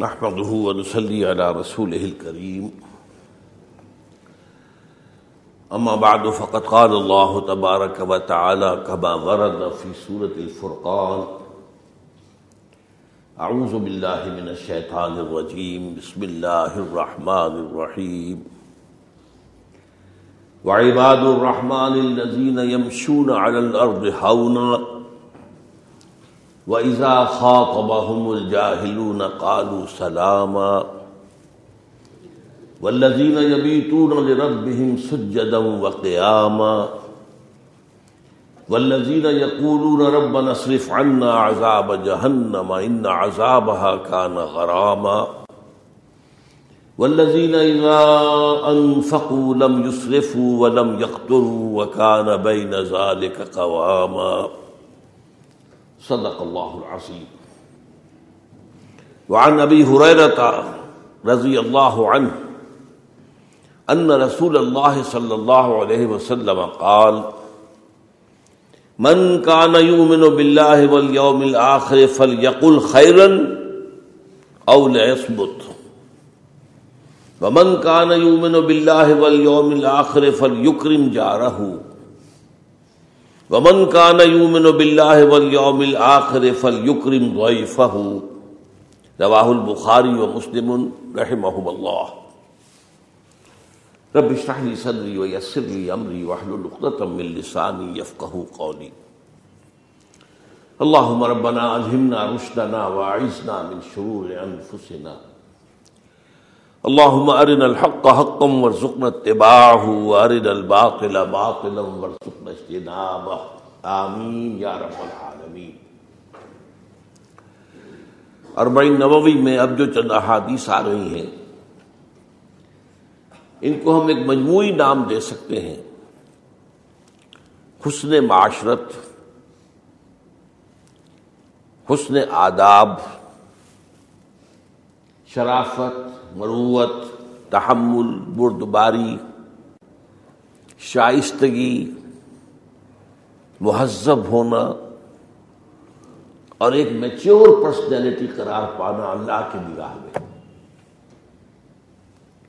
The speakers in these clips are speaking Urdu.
نحمده ونصلي على رسوله الكريم. أما بعد، فقد قال الله تبارك وتعالى كما ورد في سورة الفرقان أعوذ بالله من الشيطان الرجيم، بسم الله الرحمن الرحيم. وعباد الرحمن الذين يمشون على الأرض حونا وَإِذَا خَاطَبَهُمُ الْجَاهِلُونَ قَالُوا سَلَامًا وَالَّذِينَ يَبِيتُونَ لِرَبِّهِمْ سُجَّدًا وَقِيَامًا وَالَّذِينَ يَقُولُونَ رَبَّنَا اصْرِفْ عَنَّا عَذَابَ جَهَنَّمَ إِنَّ عَذَابَهَا كَانَ غَرَامًا وَالَّذِينَ إِذَا أَنفَقُوا لَمْ يُسْرِفُوا وَلَمْ يَقْتُرُوا وَكَانَ بَيْنَ ذَلِكَ قَوَامًا صدق الله العظيم وعن ابي هريره رضي الله عنه ان رسول الله صلى الله عليه وسلم قال، من كان يؤمن بالله واليوم الاخر فليقل خيرا او ليصمت ومن كان يؤمن بالله واليوم الاخر فليكرم جاره ومن كان يؤمن بالله واليوم الاخر فليكرم ضيفه رواه البخاري ومسلم رحمهم الله رب اشرح لي صدري ويسر لي امري واحلل عقدة من لساني يفقهوا قولي اللهم ربنا الهمنا رشدنا واعذنا من شرور انفسنا۔ اللهم ارنا الحق حقا وارزقنا اتباعه وارنا الباطل باطلا وارزقنا اجتنابه آمین یا رب العالمین۔ اربعین نووی میں اب جو چند احادیث آ رہی ہیں، ان کو ہم ایک مجموعی نام دے سکتے ہیں۔ حسن معاشرت، حسن آداب، شرافت مروت، تحمل، بردباری، شائستگی، مہذب ہونا اور ایک میچور پرسنالٹی قرار پانا اللہ کی نگاہ میں۔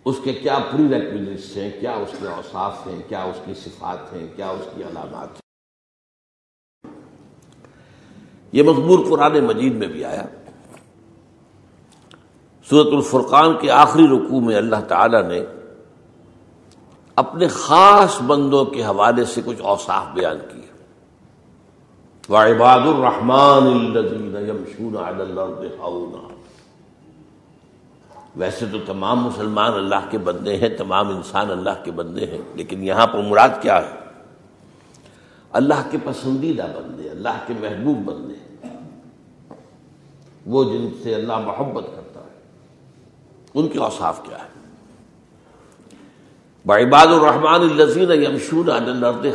اس کے کیا پری ریکویزٹس ہیں، کیا اس کے اوصاف ہیں، کیا اس کی صفات ہیں، کیا اس کی علامات ہیں۔ یہ مضمور قرآن مجید میں بھی آیا۔ صورت الفرقان کے آخری رکوع میں اللہ تعالی نے اپنے خاص بندوں کے حوالے سے کچھ اوصاف بیان کیے۔ وعباد الرحمن الذین یمشون علی الارض حونا ویسے تو تمام مسلمان اللہ کے بندے ہیں، تمام انسان اللہ کے بندے ہیں، لیکن یہاں پر مراد کیا ہے؟ اللہ کے پسندیدہ بندے، اللہ کے محبوب بندے۔ وہ جن سے اللہ محبت کرتا ہے۔ ان کے اوصاف کیا ہے؟ بعباد الرحمن الذین یمشون علی الارض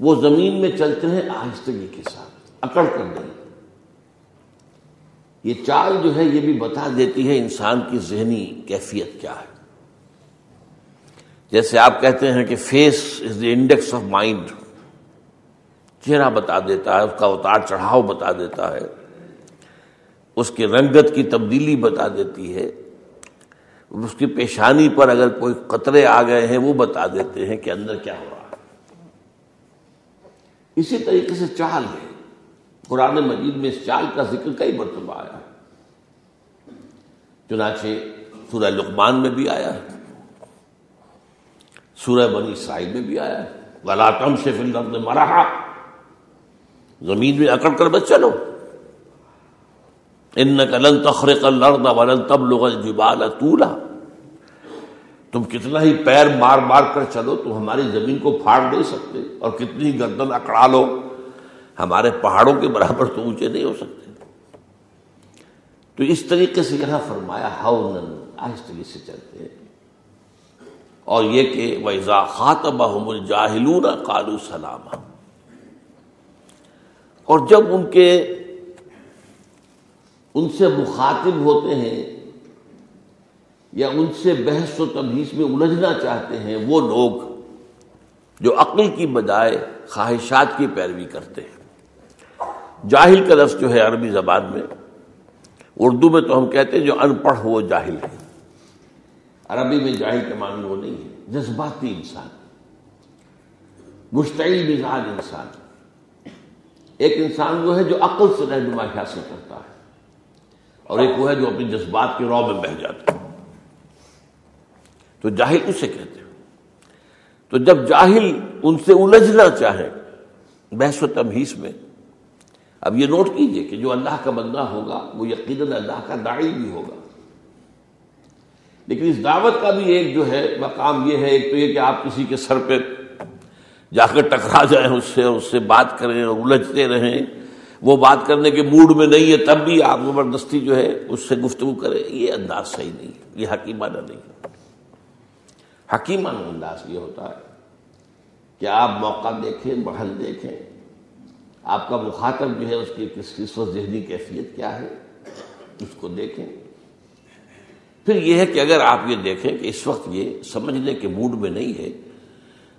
وہ زمین میں چلتے ہیں آہستگی کے ساتھ، اکڑ کر نہیں یہ چال جو ہے، یہ بھی بتا دیتی ہے انسان کی ذہنی کیفیت کیا ہے۔ جیسے آپ کہتے ہیں کہ face is the index of mind. چہرہ بتا دیتا ہے، اس کا اتار چڑھاؤ بتا دیتا ہے۔ اس کی رنگت کی تبدیلی بتا دیتی ہے، اس کی پیشانی پر اگر کوئی قطرے آ گئے ہیں، وہ بتا دیتے ہیں کہ اندر کیا ہو رہا ہے۔ اسی طریقے سے چال ہے۔ قرآن مجید میں اس چال کا ذکر کئی مرتبہ آیا ہے۔ چنانچہ سورہ لقمان میں بھی آیا ہے۔ سورہ بنی اسرائیل میں بھی آیا ہے۔ غلاتم شیف الرد مرحا۔ زمین میں اکڑ کر بس چلو۔ ان لن تخرق الارض ولن تبلغ الجبال طولا۔ تم کتنا ہی پیر مار مار کر چلو تم ہماری زمین کو پھاڑ نہیں سکتے اور کتنی گردن اکڑا لو، ہمارے پہاڑوں کے برابر تو اونچے نہیں ہو سکتے۔ تو اس طریقے سے یہاں فرمایا ہاؤن آہستگی سے چلتے ہیں۔ اور یہ کہ ویزا خاطب الجاہلون کالو سلام اور جب ان کے ان سے مخاطب ہوتے ہیں یا ان سے بحث و تبحیث میں الجھنا چاہتے ہیں، وہ لوگ جو عقل کی بجائے خواہشات کی پیروی کرتے ہیں۔ جاہل کا لفظ جو ہے عربی زبان میں، اردو میں تو ہم کہتے ہیں جو ان پڑھ وہ جاہل ہے۔ عربی میں جاہل کے معنی وہ نہیں ہے، جذباتی انسان، مشتعل مزاج انسان۔ ایک انسان وہ ہے جو عقل سے رہنمائی حاصل کرتا ہے۔ اور ایک وہ ہے جو اپنی جذبات کے رو میں بہ جاتا ہے۔ تو جاہل اسے کہتے ہیں۔ تو جب جاہل ان سے الجھنا چاہے بحث و تمہیس میں، اب یہ نوٹ کیجیے کہ جو اللہ کا بندہ ہوگا، وہ یقیناً اللہ کا داعی بھی ہوگا۔ لیکن اس دعوت کا بھی ایک جو ہے، مقام یہ ہے، ایک تو یہ کہ آپ کسی کے سر پہ جا کر ٹکرا جائیں، اس سے اس سے بات کریں اور الجھتے رہیں۔ وہ بات کرنے کے موڈ میں نہیں ہے، تب بھی آپ زبردستی جو ہے اس سے گفتگو کریں۔ یہ انداز صحیح نہیں ہے، یہ حکیمانہ نہیں ہے۔ حکیمانہ انداز یہ ہوتا ہے کہ آپ موقع دیکھیں، محل دیکھیں۔ آپ کا مخاطب جو ہے، اس کی کس وقت ذہنی کیفیت کیا ہے، اس کو دیکھیں۔ پھر یہ ہے کہ اگر آپ یہ دیکھیں کہ اس وقت یہ سمجھنے کے موڈ میں نہیں ہے،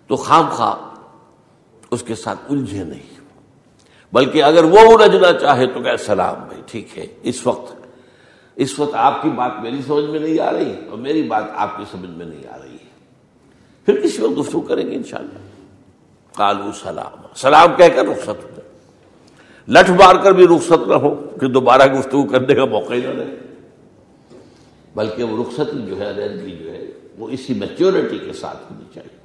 تو خام خواہ اس کے ساتھ الجھے نہیں۔ بلکہ اگر وہ الجھنا چاہے تو کہ سلام بھائی، ٹھیک ہے، اس وقت۔ اس وقت آپ کی بات میری سمجھ میں نہیں آ رہی اور میری بات آپ کی سمجھ میں نہیں آ رہی ہے۔ پھر کسی وقت گفتگو کریں گے انشاءاللہ۔ کالو سلام سلام کہہ کر رخصت ہو لٹھ مار کر بھی رخصت نہ ہو، کہ دوبارہ گفتگو کرنے کا موقع ہی نہ رہے بلکہ وہ رخصت جو ہے علیحدگی جو ہے، وہ اسی میچورٹی کے ساتھ ہونی چاہیے۔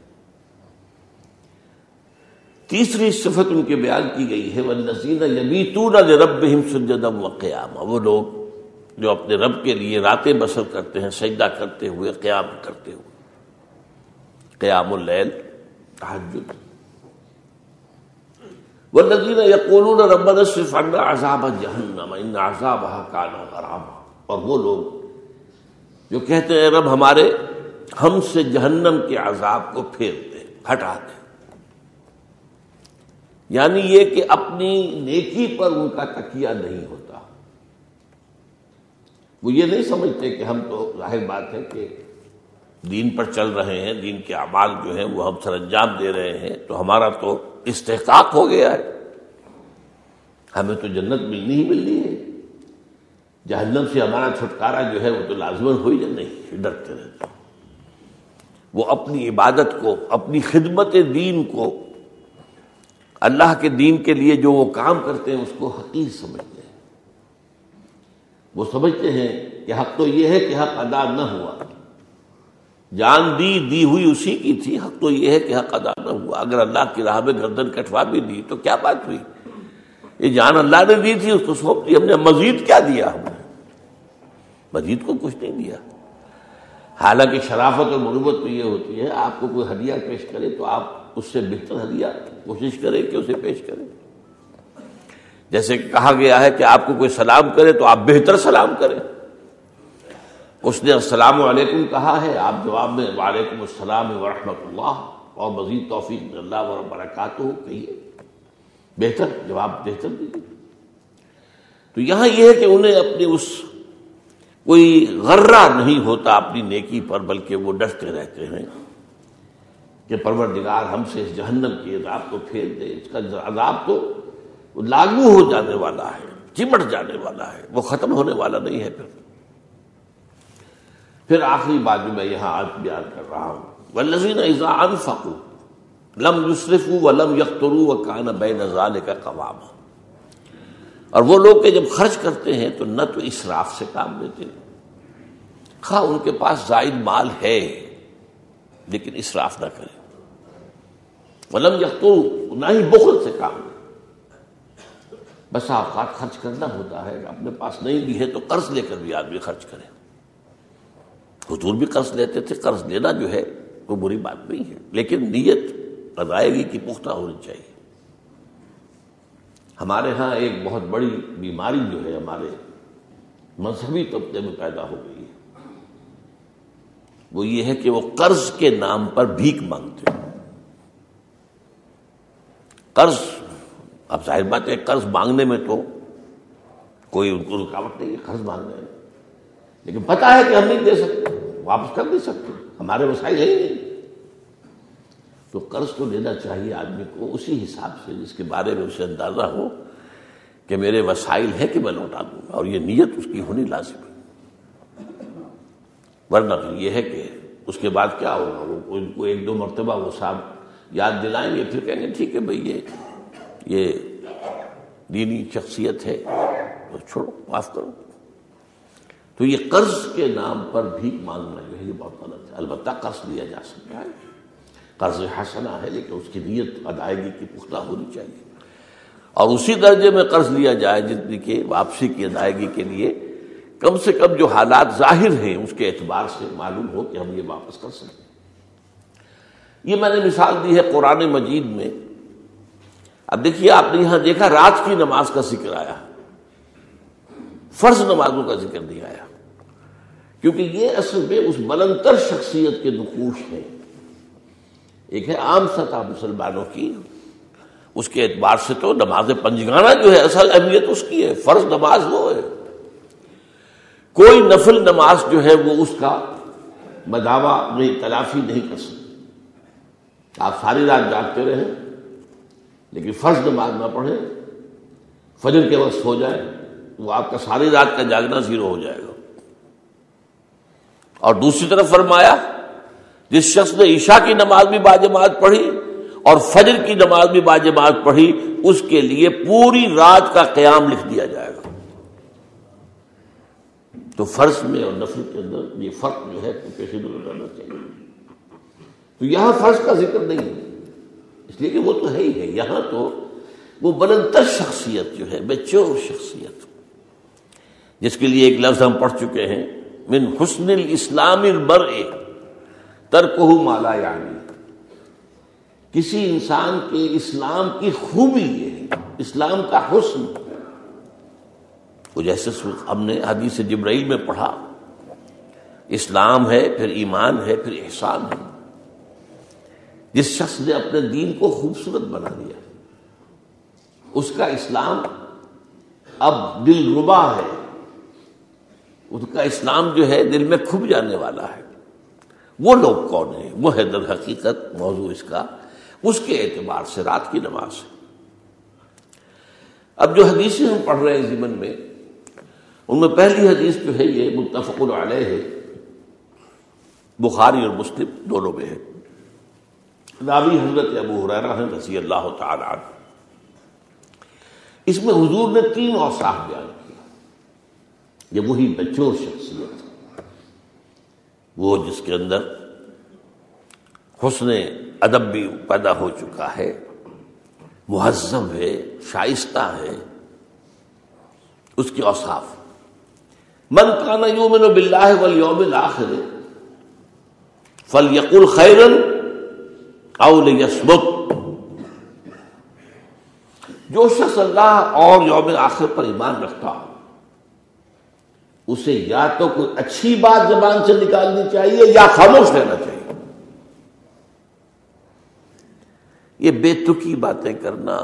تیسری صفت ان کے بیان کی گئی ہے وہ نسین رب سجدم و قیام وہ لوگ جو اپنے رب کے لیے راتیں بسر کرتے ہیں، سجدہ کرتے ہوئے، قیام کرتے ہوئے۔ قیام اللیل تحجد وہ نذین یقول رب صرف عذاب جہنم ان عذاب کانا غرام اور وہ لوگ جو کہتے ہیں، رب ہمارے، ہم سے جہنم کے عذاب کو پھیر دے ہٹا دے یعنی یہ کہ اپنی نیکی پر ان کا تکیہ نہیں ہوتا۔ وہ یہ نہیں سمجھتے کہ ہم تو ظاہر بات ہے کہ دین پر چل رہے ہیں، دین کے اعمال جو ہیں وہ ہم سر انجام دے رہے ہیں، تو ہمارا تو استحقاق ہو گیا ہے۔ ہمیں تو جنت ملنی ہی ملنی ہے۔ جہنم سے ہمارا چھٹکارا جو ہے وہ تو لازمن ہو ہی نہیں ڈرتے رہتے وہ اپنی عبادت کو، اپنی خدمت دین کو اللہ کے دین کے لیے جو وہ کام کرتے ہیں، اس کو حقیق سمجھتے ہیں۔ وہ سمجھتے ہیں کہ حق تو یہ ہے کہ حق ادا نہ ہوا۔ جان دی دی ہوئی اسی کی تھی، حق تو یہ ہے کہ حق ادا نہ ہوا۔ اگر اللہ کی راہ میں گردن کٹوا بھی دی تو کیا بات ہوئی؟ یہ جان اللہ نے دی تھی، اس کو سونپ دی۔ ہم نے مزید کیا دیا؟ ہم نے مزید کو کچھ نہیں دیا۔ حالانکہ شرافت اور مربت تو یہ ہوتی ہے، آپ کو کوئی ہدیہ پیش کرے تو آپ اس سے بہتر ہدیہ کوشش کریں کہ اسے پیش کریں جیسے کہا گیا ہے کہ آپ کو کوئی سلام کرے تو آپ بہتر سلام کریں۔ اس نے السلام علیکم کہا ہے، آپ جواب میں وعلیکم السلام ورحمۃ اللہ۔ اور مزید توفیق اللہ وبرکاتہ، کہیے۔ بہتر، جواب بہتر دیجیے۔ تو یہاں یہ ہے کہ انہیں اپنی اس کوئی غرہ نہیں ہوتا اپنی نیکی پر، بلکہ وہ ڈرتے رہتے ہیں۔ کہ پروردگار ہم سے اس جہنم کی عذاب کو پھیر دے، اس کا عذاب تو لاگو ہو جانے والا ہے، چمٹ جانے والا ہے، وہ ختم ہونے والا نہیں ہے پھر۔ پھر آخری بات بھی میں یہاں آج بیان کر رہا ہوں ولزین ایزا انفقو لم یسرف و لم یخترو و کان بے نظال کا قوام اور وہ لوگ کہ جب خرچ کرتے ہیں تو نہ تو اسراف سے کام لیتے، خواہ ان کے پاس زائد مال ہے۔ لیکن اسراف نہ کرے۔ ولم یخترو نہ ہی بخل سے کام بس اوقات خرچ کرنا ہوتا ہے، اپنے پاس نہیں بھی ہے تو قرض لے کر بھی آدمی خرچ کرے۔ حضور بھی قرض لیتے تھے، قرض لینا جو ہے وہ بری بات نہیں ہے، لیکن نیت ادائیگی کی پختہ ہونی چاہیے۔ ہمارے ہاں ایک بہت بڑی بیماری جو ہے، ہمارے مذہبی طبقے میں پیدا ہو گئی ہے۔ وہ یہ ہے کہ وہ قرض کے نام پر بھیک مانگتے قرض، اب ظاہر بات ہے قرض مانگنے میں تو کوئی ان کو رکاوٹ نہیں ہے قرض مانگنے میں۔ لیکن پتا ہے کہ ہم نہیں دے سکتے، واپس کر نہیں سکتے، ہمارے وسائل ہے ہی نہیں تو قرض تو لینا چاہیے آدمی کو، اسی حساب سے جس کے بارے میں اسے اندازہ ہو کہ میرے وسائل ہے کہ میں لوٹا دوں گا، اور یہ نیت اس کی ہونی لازم ورنہ پھر یہ ہے کہ اس کے بعد کیا ہوگا؟ وہ ان کو ایک دو مرتبہ وہ صاحب یاد دلائیں گے، پھر کہیں گے، ٹھیک ہے بھائی، یہ یہ دینی شخصیت ہے، تو چھوڑو، معاف کرو۔ تو یہ قرض کے نام پر بھی مانگنا جو ہے، یہ بہت غلط ہے۔ البتہ قرض لیا جا سکتا ہے۔ قرض حسنا ہے، لیکن اس کی نیت، ادائیگی کی پختہ ہونی چاہیے۔ اور اسی درجے میں قرض لیا جائے، جتنی کہ واپسی کی ادائیگی کے لیے کم سے کم جو حالات ظاہر ہیں اس کے اعتبار سے معلوم ہو کہ ہم یہ واپس کر سکیں۔ یہ میں نے مثال دی ہے قرآن مجید میں۔ اب دیکھیے، آپ نے یہاں دیکھا رات کی نماز کا ذکر آیا۔ فرض نمازوں کا ذکر نہیں آیا۔ کیونکہ یہ اصل میں اس بلندر شخصیت کے نقوش ہیں۔ ایک ہے عام سطح مسلمانوں کی۔ اس کے اعتبار سے تو نماز پنجگانہ جو ہے، اصل اہمیت اس کی ہے۔ فرض نماز وہ ہے۔ کوئی نفل نماز جو ہے وہ اس کا مداوع میں تلافی نہیں کر سکتے آپ ساری رات جاگتے رہیں، لیکن فرض نماز نہ پڑھیں، فجر کے وقت ہو جائے وہ آپ کا ساری رات کا جاگنا زیرو ہو جائے گا۔ اور دوسری طرف فرمایا، جس شخص نے عشاء کی نماز بھی باجماعت پڑھی اور فجر کی نماز بھی باجماعت پڑھی، اس کے لیے پوری رات کا قیام لکھ دیا جائے گا۔ تو فرض میں اور نفل کے اندر یہ فرق جو ہے پیشے رہنا چاہیے؟ تو یہاں فرض کا ذکر نہیں ہے۔ اس لیے کہ وہ تو ہے ہی ہے۔ یہاں تو وہ بلندر شخصیت جو ہے میچور شخصیت۔ جس کے لیے ایک لفظ ہم پڑھ چکے ہیں، من حسن الاسلام البر ترک مالا یعنی۔ کسی انسان کے اسلام کی خوبی یہ ہے، اسلام کا حسن۔ وہ جیسے ہم نے حدیث جبرائیل میں پڑھا، اسلام ہے، پھر ایمان ہے، پھر احسان ہے۔ جس شخص نے اپنے دین کو خوبصورت بنا دیا اس کا اسلام اب دل ربا ہے۔ اس کا اسلام جو ہے، دل میں کھب جانے والا ہے۔ وہ لوگ کون ہیں؟ وہ ہے در حقیقت موضوع اس کا۔ اس کے اعتبار سے رات کی نماز ہے۔ اب جو حدیثیں ہم پڑھ رہے ہیں زمن میں ان میں پہلی حدیث جو ہے یہ متفق علیہ ہے۔ بخاری اور مسلم دونوں میں ہے۔ راوی حضرت ابو حریرہ ہیں رضی اللہ تعالی عنہ۔ اس میں حضور نے تین اوصاف بیان کیا یہ وہی بچور شخصیت۔ وہ جس کے اندر حسن ادب بھی پیدا ہو چکا ہے۔ مہذب ہے، شائستہ ہے۔ اس کے اوصاف۔ من کانا یومن باللہ والیوم الاخر فلیقل خیرن اول یسمت جو شخص اللہ اور یوم آخر پر ایمان رکھتا اسے یا تو کوئی اچھی بات زبان سے نکالنی چاہیے یا خاموش رہنا چاہیے۔ یہ بے تکی باتیں کرنا،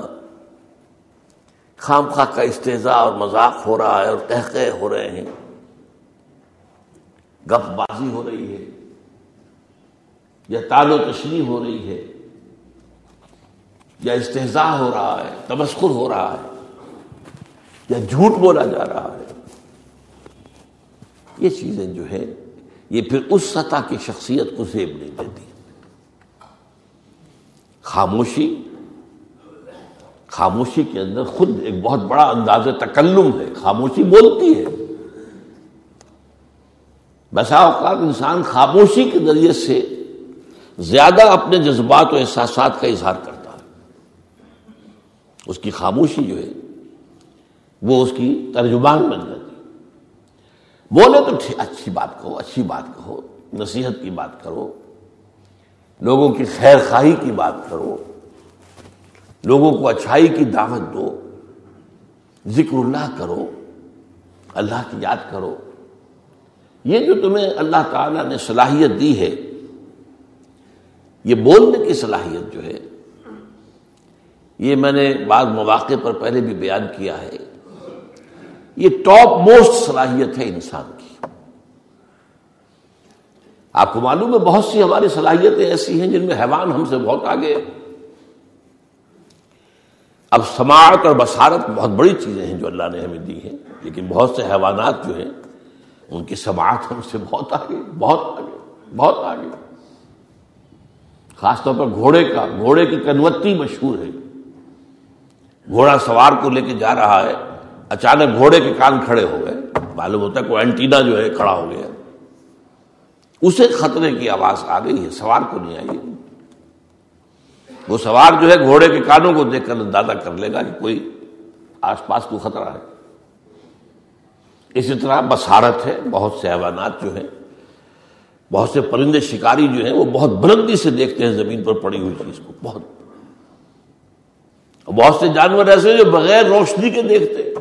خام خواہ کا استحضاء اور مذاق ہو رہا ہے اور تحقے ہو رہے ہیں۔ گپ بازی ہو رہی ہے، یا تال و تشریح ہو رہی ہے، یا استحضاء ہو رہا ہے تمسکر ہو رہا ہے، یا جھوٹ بولا جا رہا ہے۔ یہ چیزیں جو ہے یہ پھر اس سطح کی شخصیت کو زیب نہیں دیتی۔ خاموشی خاموشی کے اندر خود ایک بہت بڑا انداز تکلم ہے، خاموشی بولتی ہے۔ بسا اوقات انسان خاموشی کے ذریعے سے زیادہ اپنے جذبات و احساسات کا اظہار کرتا ہے۔ اس کی خاموشی جو ہے، وہ اس کی ترجمان بن جاتی بولے تو اچھی بات کہو، اچھی بات کہو، نصیحت کی بات کرو، لوگوں کی خیر خواہی کی بات کرو، لوگوں کو اچھائی کی دعوت دو، ذکر اللہ کرو، اللہ کی یاد کرو۔ یہ جو تمہیں اللہ تعالیٰ نے صلاحیت دی ہے، یہ بولنے کی صلاحیت جو ہے، یہ میں نے بعض مواقع پر پہلے بھی بیان کیا ہے۔ یہ ٹاپ موسٹ صلاحیت ہے انسان کی۔ آپ کو معلوم ہے بہت سی ہماری صلاحیتیں ایسی ہیں جن میں حیوان ہم سے بہت آگے اب سماعت اور بصارت بہت بڑی چیزیں ہیں جو اللہ نے ہمیں دی ہیں، لیکن بہت سے حیوانات جو ہیں ان کی سماعت ہم سے بہت آگے بہت آگے بہت آگے۔ خاص طور پر گھوڑے کا، گھوڑے کی کنوتی مشہور ہے۔ گھوڑا سوار کو لے کے جا رہا ہے، اچانک گھوڑے کے کان کھڑے ہو گئے۔ معلوم ہوتا ہے کوئی اینٹینا جو ہے، کھڑا ہو گیا۔ اسے خطرے کی آواز آ گئی ہے، سوار کو نہیں آئی وہ سوار جو ہے، گھوڑے کے کانوں کو دیکھ کر اندازہ کر لے گا کہ کوئی آس پاس کو خطرہ ہے۔ اسی طرح بسارت ہے، بہت سے حیوانات جو ہیں، بہت سے پرندے، شکاری جو ہیں، وہ بہت بلندی سے دیکھتے ہیں زمین پر پڑی ہوئی چیز کو، بہت۔ بہت سے جانور ایسے جو بغیر روشنی کے دیکھتے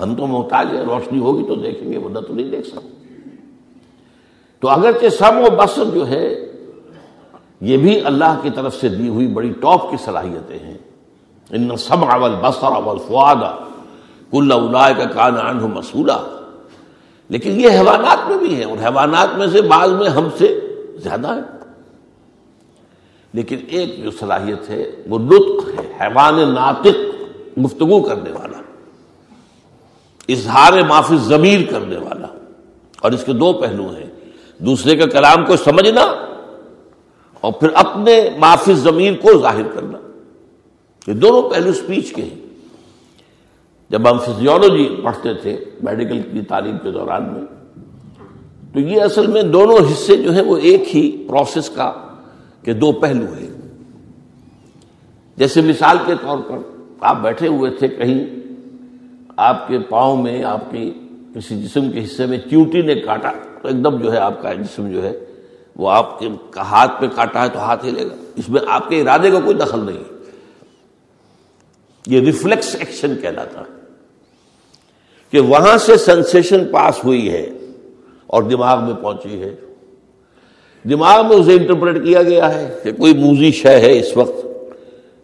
ہم تو محتاج ہیں، روشنی ہوگی تو دیکھیں گے، ورنہ تو نہیں دیکھ سکتے۔ تو اگرچہ سم و بسر جو ہے، یہ بھی اللہ کی طرف سے دی ہوئی بڑی ٹاپ کی صلاحیتیں ہیں۔ ان سب اول بسر اول فواد کل کا کان عن مسولہ لیکن یہ حیوانات میں بھی ہے اور حیوانات میں سے بعض میں ہم سے زیادہ ہے لیکن ایک جو صلاحیت ہے وہ لطف ہے، حیوان ناطق گفتگو کرنے والا، اظہار معافی ضمیر کرنے والا۔ اور اس کے دو پہلو ہیں، دوسرے کے کلام کو سمجھنا اور پھر اپنے معافی ضمیر کو ظاہر کرنا۔ یہ دونوں پہلو اسپیچ کے ہیں۔ جب ہم فزیولوجی پڑھتے تھے میڈیکل کی تعلیم کے دوران میں، تو یہ اصل میں دونوں حصے جو ہیں وہ ایک ہی پروسیس کا کہ دو پہلو ہیں۔ جیسے مثال کے طور پر آپ بیٹھے ہوئے تھے کہیں، آپ کے پاؤں میں، آپ کی کسی جسم کے حصے میں چیوٹی نے کاٹا، تو ایک دم جو ہے آپ کا جسم جو ہے وہ آپ کے ہاتھ پہ کاٹا ہے تو ہاتھ ہی لے گا۔ اس میں آپ کے ارادے کا کوئی دخل نہیں ہے۔ یہ ریفلیکس ایکشن کہلاتا ہے۔ کہ وہاں سے سنسیشن پاس ہوئی ہے اور دماغ میں پہنچی ہے۔ دماغ میں اسے انٹرپریٹ کیا گیا ہے کہ کوئی موزی شے ہے اس وقت۔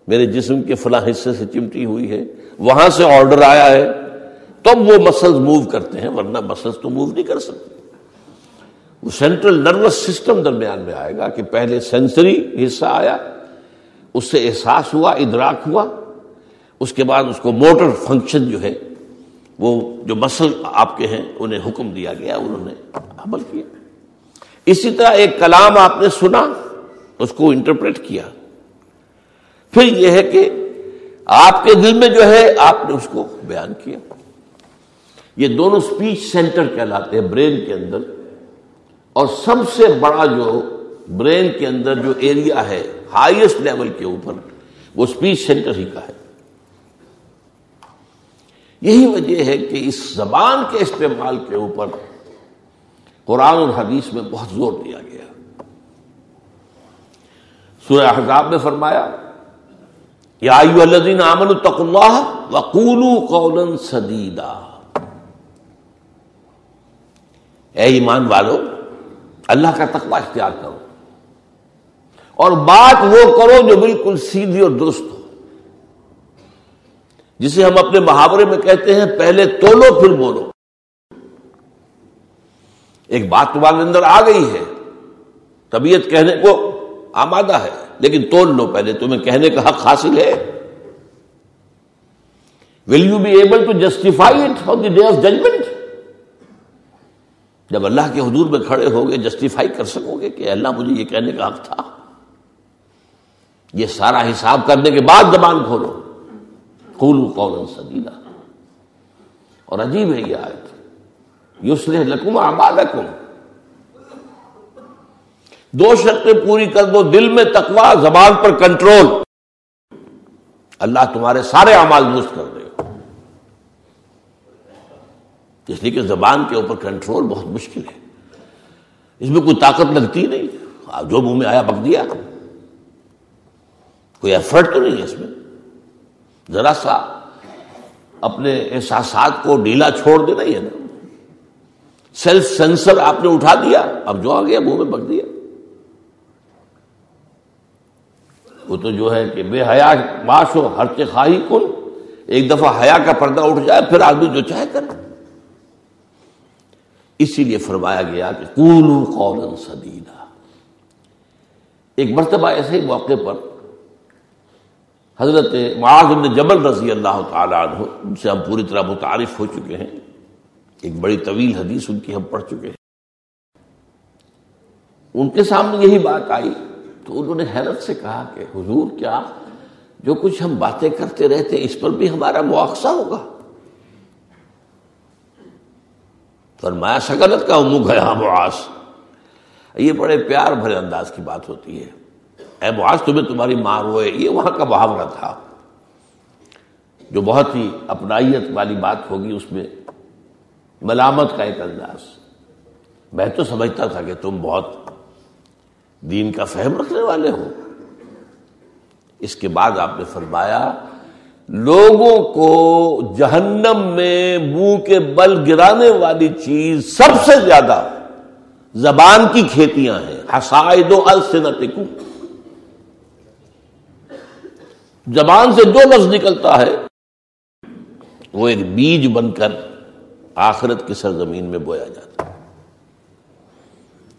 میرے جسم کے فلاں حصے سے چمٹی ہوئی ہے۔ وہاں سے آرڈر آیا ہے۔ تب وہ مسلز موو کرتے ہیں، ورنہ مسلز تو موو نہیں کر سکتے۔ وہ سینٹرل نروس سسٹم درمیان میں آئے گا کہ پہلے سینسری حصہ آیا، اس سے احساس ہوا، ادراک ہوا، اس کے بعد اس کو موٹر فنکشن جو ہے وہ جو مسل آپ کے ہیں، انہیں حکم دیا گیا، انہوں نے عمل کیا۔ اسی طرح ایک کلام آپ نے سنا، اس کو انٹرپریٹ کیا۔ پھر یہ ہے کہ آپ کے دل میں جو ہے، آپ نے اس کو بیان کیا۔ یہ دونوں سپیچ سینٹر کہلاتے ہیں برین کے اندر۔ اور سب سے بڑا جو برین کے اندر جو ایریا ہے ہائیسٹ لیول کے اوپر، وہ اسپیچ سینٹر ہی کا ہے۔ یہی وجہ ہے کہ اس زبان کے استعمال کے اوپر قرآن اور حدیث میں بہت زور دیا گیا۔ سورہ احزاب میں فرمایا، یا الذین آمنوا اتقوا اللہ وقولوا قولا سدیدا۔ اے ایمان والو، اللہ کا تقوی اختیار کرو۔ اور بات وہ کرو جو بالکل سیدھی اور درست ہو۔ جسے ہم اپنے محاورے میں کہتے ہیں، پہلے تولو، پھر بولو۔ ایک بات تمہارے اندر آ گئی ہے۔ طبیعت کہنے کو آمادہ ہے، لیکن تول لو پہلے۔ تمہیں کہنے کا حق حاصل ہے۔ Will you be able to justify it on the day of judgement جب اللہ کے حضور میں کھڑے ہو گے جسٹیفائی کر سکو گے کہ اللہ مجھے یہ کہنے کا حق تھا۔ یہ سارا حساب کرنے کے بعد زبان کھولو۔ قول سدیلا اور عجیب ہے یہ آیت۔ یسر لکم آبادکم دو شرطیں پوری کر دو، دل میں تقوا زبان پر کنٹرول۔ اللہ تمہارے سارے اعمال درست کر دے۔ اس لیے کہ زبان کے اوپر کنٹرول بہت مشکل ہے۔ اس میں کوئی طاقت لگتی نہیں۔ جو منہ میں آیا بک دیا۔ کوئی ایفرٹ تو نہیں ہے اس میں۔ ذرا سا اپنے احساسات کو ڈھیلا چھوڑ دینا ہی ہے نا۔ سیلف سینسر آپ نے اٹھا دیا، اب جو آ گیا منہ میں پک دیا۔ وہ تو جو ہے کہ بے حیا باش ہو ہر خواہی کن۔ ایک دفعہ حیا کا پردہ اٹھ جائے، پھر آدمی جو چاہے کرے۔ اسی لیے فرمایا گیا کہ کولو قولا سدیدہ ایک مرتبہ ایسے ہی موقع پر حضرت معاذ بن جبل رضی اللہ تعالیٰ عنہ، ان سے ہم پوری طرح متعارف ہو چکے ہیں۔ ایک بڑی طویل حدیث ان کی ہم پڑھ چکے ہیں۔ ان کے سامنے یہی بات آئی تو انہوں نے حیرت سے کہا کہ حضور کیا جو کچھ ہم باتیں کرتے رہتے اس پر بھی ہمارا مواقع ہوگا؟ فرمایا شکلت کا منہ گیا معاذ۔ یہ بڑے پیار بھرے انداز کی بات ہوتی ہے۔ اے معاذ تمہیں تمہاری ماں روئے۔ یہ وہاں کا محاورہ تھا۔ جو بہت ہی اپنائیت والی بات ہوگی اس میں۔ ملامت کا ایک انداز۔ میں تو سمجھتا تھا کہ تم بہت دین کا فہم رکھنے والے ہو۔ اس کے بعد آپ نے فرمایا، لوگوں کو جہنم میں منہ کے بل گرانے والی چیز سب سے زیادہ زبان کی کھیتیاں ہیں۔ حسائد و السنتکم۔ زبان سے جو لفظ نکلتا ہے، وہ ایک بیج بن کر آخرت کی سرزمین میں بویا جاتا ہے۔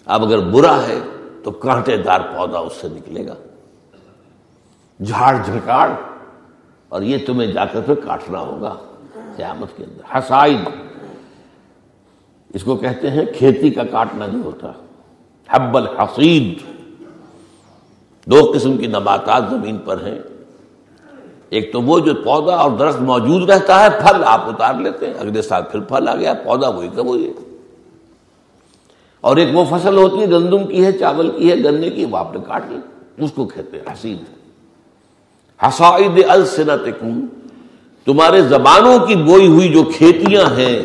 اب اگر برا ہے تو کانٹے دار پودا اس سے نکلے گا۔ جھاڑ جھکاڑ اور یہ تمہیں جا کر پھر کاٹنا ہوگا قیامت کے اندر۔ حسائد اس کو کہتے ہیں کھیتی کا کاٹنا نہیں ہوتا۔ حب الحسید دو قسم کی نباتات زمین پر ہیں۔ ایک تو وہ جو پودا اور درخت موجود رہتا ہے، پھل آپ اتار لیتے ہیں۔ اگلے سال پھر پھل آ گیا، پودا وہی کا وہی ہے۔ اور ایک وہ فصل ہوتی ہے، گندم کی ہے، چاول کی ہے، گنے کی، وہ آپ نے کاٹ لی۔ اس کو کہتے ہیں حسید۔ حسائد السنت تمہارے زبانوں کی بوئی ہوئی جو کھیتیاں ہیں،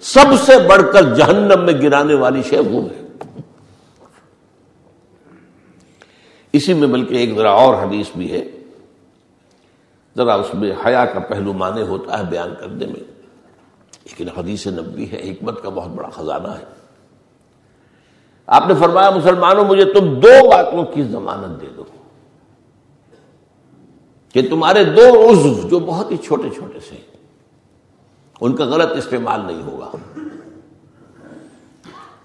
سب سے بڑھ کر جہنم میں گرانے والی شے وہ ہے اسی میں بلکہ ایک ذرا اور حدیث بھی ہے۔ ذرا اس میں حیا کا پہلو مانے ہوتا ہے بیان کرنے میں۔ لیکن حدیث نبی ہے، حکمت کا بہت بڑا خزانہ ہے۔ آپ نے فرمایا، مسلمانوں، مجھے تم دو باتوں کی ضمانت دے دو۔ کہ تمہارے دو عزو جو بہت ہی چھوٹے چھوٹے سے ان کا غلط استعمال نہیں ہوگا۔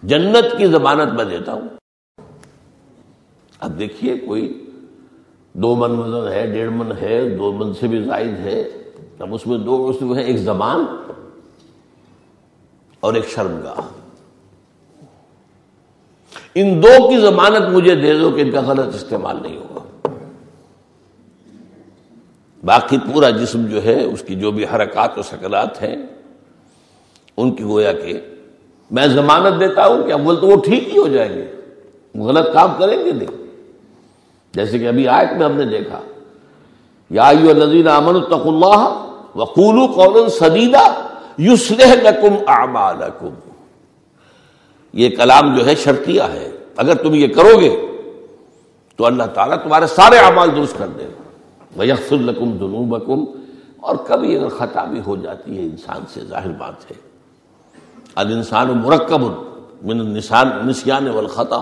جنت کی ضمانت میں دیتا ہوں۔ اب دیکھیے، کوئی دو من وزن ہے، ڈیڑھ من ہے، دو من سے بھی زائد ہے۔ اب اس میں دو عزو ہیں، ایک زبان اور ایک شرمگاہ۔ ان دو کی ضمانت مجھے دے دو کہ ان کا غلط استعمال نہیں ہوگا۔ باقی پورا جسم جو ہے، اس کی جو بھی حرکات و سکرات ہیں، ان کی گویا کہ میں ضمانت دیتا ہوں کہ اول تو وہ ٹھیک ہی ہو جائیں گے۔ غلط کام کریں گے نہیں۔ جیسے کہ ابھی آیت میں ہم نے دیکھا، یا نذیر امن التق اللہ وقول قول سدیدہ یوسلح لکم اعمالکم۔ یہ کلام جو ہے شرطیہ ہے۔ اگر تم یہ کرو گے تو اللہ تعالیٰ تمہارے سارے اعمال درست کر دے۔ گا یکفر القم جنوب اور کبھی اگر خطا بھی ہو جاتی ہے، انسان سے ظاہر بات ہے۔ ال انسان مرکب من نسان نسان والخطا۔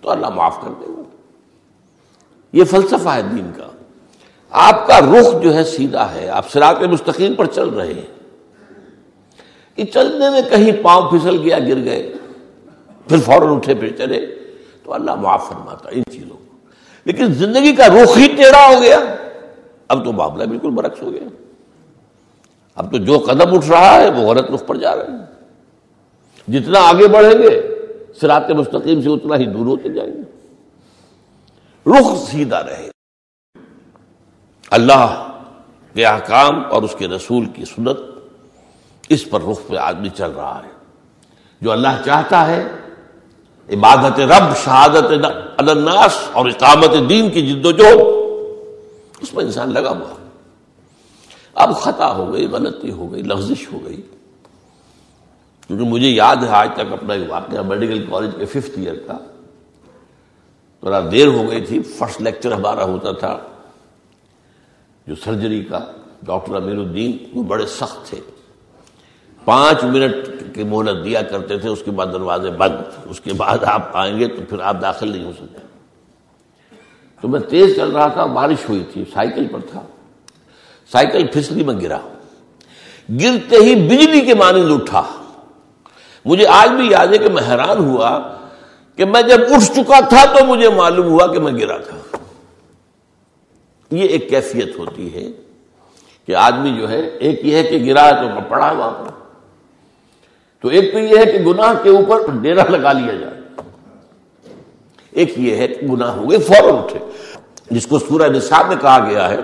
تو اللہ معاف کر دے گا۔ یہ فلسفہ ہے دین کا۔ آپ کا رخ جو ہے سیدھا ہے، آپ سراط مستقیم پر چل رہے ہیں۔ کہ چلنے میں کہیں پاؤں پھسل گیا، گر گئے۔ پھر فوراً اٹھے، پھر چلے۔ تو اللہ معاف فرماتا ان چیزوں کو۔ لیکن زندگی کا رخ ہی ٹیڑھا ہو گیا۔ اب تو معاملہ بالکل برعکس ہو گیا۔ اب تو جو قدم اٹھ رہا ہے، وہ غلط رخ پر جا رہے ہیں جتنا آگے بڑھیں گے سرات مستقیم سے اتنا ہی دور ہوتے جائیں گے۔ رخ سیدھا رہے۔ اللہ کے احکام اور اس کے رسول کی سنت اس پر رخ پہ آدمی چل رہا ہے۔ جو اللہ چاہتا ہے، عبادت رب، شہادت الناس اور اقامت دین کی جد و جو اس میں انسان لگا ہوا اب خطا ہو گئی، غلطی ہو گئی لفزش ہو گئی۔ کیونکہ مجھے یاد ہے، آج تک اپنا ایک واقعہ میڈیکل کالج کے ففتھ ایئر کا۔ تھوڑا دیر ہو گئی تھی فرسٹ لیکچر ہمارا ہوتا تھا، جو سرجری کا ڈاکٹر امیر الدین وہ بڑے سخت تھے۔ پانچ منٹ کی مہلت دیا کرتے تھے، اس کے بعد دروازے بند۔ اس کے بعد آپ آئیں گے تو پھر آپ داخل نہیں ہو سکتے۔ تو میں تیز چل رہا تھا، بارش ہوئی تھی، سائیکل پر تھا۔ سائیکل پھسلی میں گرا۔ گرتے ہی بجلی کے مانند اٹھا۔ مجھے آج بھی یاد ہے کہ میں حیران ہوا کہ میں جب اٹھ چکا تھا تو مجھے معلوم ہوا کہ میں گرا تھا۔ یہ ایک کیفیت ہوتی ہے کہ آدمی جو ہے، ایک یہ ہے کہ گرا ہے تو میں پڑا وہاں پر۔ تو ایک تو یہ ہے کہ گناہ کے اوپر ڈیرا لگا لیا جائے۔ ایک یہ ہے کہ گناہ ہو گئے، فوراً اٹھے۔ جس کو سورہ نصاب میں کہا گیا ہے